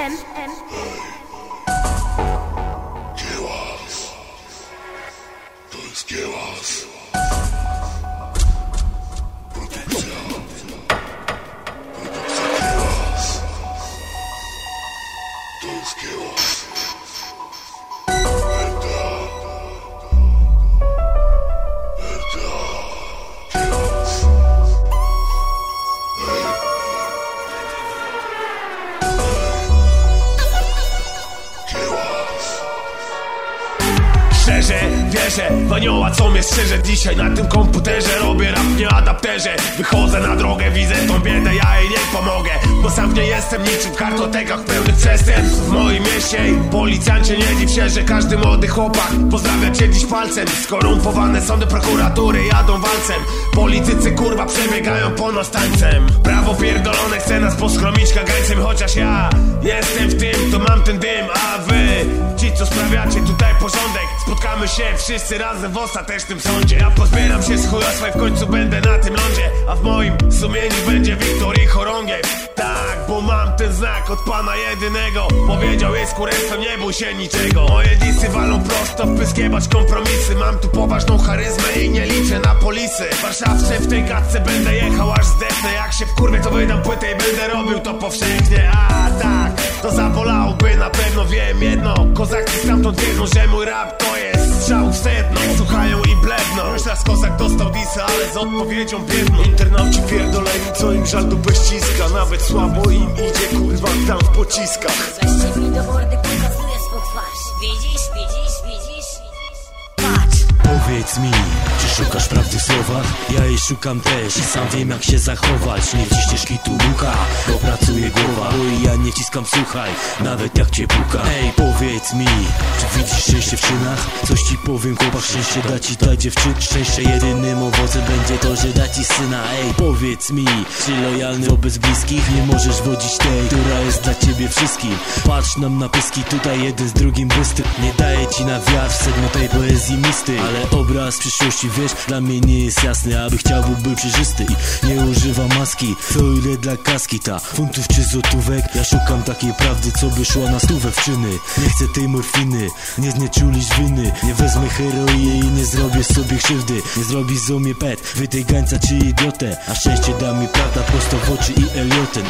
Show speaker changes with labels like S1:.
S1: M M. Chaos. Those chaos. Komputerze. Wierzę w anioła, co mnie strzeże Dzisiaj na tym komputerze robię rap nie adapterze. Wychodzę na drogę, widzę tą biedę, ja jej nie pomogę. Bo sam nie jestem niczym w kartotekach pełnych przestępstw. W moim mieście policjancie nie dziw się, że każdy młody chłopak Pozdrawia cię dziś palcem. Skorumpowane sądy, prokuratury jadą walcem. Politycy kurwa przebiegają po nas tańcem. Prawo pierdolone chce nas poskromić kagańcem Chociaż ja jestem w tym, to mam ten dym A wy, ci co sprawiacie tutaj porządek. Spotkamy się wszyscy razem w ostatecznym sądzie. Ja pozbieram się z chujostwa i w końcu będę na tym lądzie. A w moim sumieniu będzie Wiktor i chorągiew. Tak, bo mam ten znak od pana jedynego. Powiedział jest kurestwem, nie bój się niczego. Moje disy walą prosto w pyskiebać kompromisy. Mam tu poważną charyzmę i nie liczę na polisy. Warszawce w tej gadce będę jechał aż zdechnę. Jak się wkurwię to wydam płytę i będę robił to powszechnie. A tak, to zabolałoby Kozaki stamtąd wiedzą, że mój rap to jest strzał w sedno. Słuchają i bledną. Już raz kozak dostał disy, ale z odpowiedzią biedną.
S2: Internauci pierdoleni, co im żal dupę ściska. Nawet słabo im idzie, kurwa, tam w pociskach.
S3: Zaś mi do mordy pokazuje swą twarz. Widzisz, widzisz, widzisz? Patrz!
S4: Powiedz mi, szukasz prawdy w słowach? Ja jej szukam też i sam wiem jak się zachować. Nie ci ścieżki tu luka, bo pracuje głowa. Bo i ja nie ciskam, słuchaj, nawet jak cię puka. Ej, powiedz mi, czy widzisz szczęście w czynach? Coś ci powiem, chłopak, szczęście da ci ta dziewczyn Szczęście jedynym owocem będzie to, że da ci syna. Ej, powiedz mi, czy lojalny wobec bliskich? Nie możesz wodzić tej, która jest dla ciebie wszystkim. Patrz nam na pyski, tutaj jeden z drugim bystry Nie daje ci na wiatr sedno tej poezji misty. Ale obraz przyszłości, wiesz, dla mnie nie jest jasny Aby chciał był przejrzysty i nie używa maski Co ile dla kaski ta, funtów czy złotówek. Ja szukam takiej prawdy, co by szła na stówę w czyny. Nie chcę tej morfiny, nie znieczulić winy. Nie wezmę heroiny i nie zrobię sobie krzywdy. Nie zrobi z mnie pet, wy tej gańca czy idiotę. A szczęście da mi prawda prosto w oczy i Elioten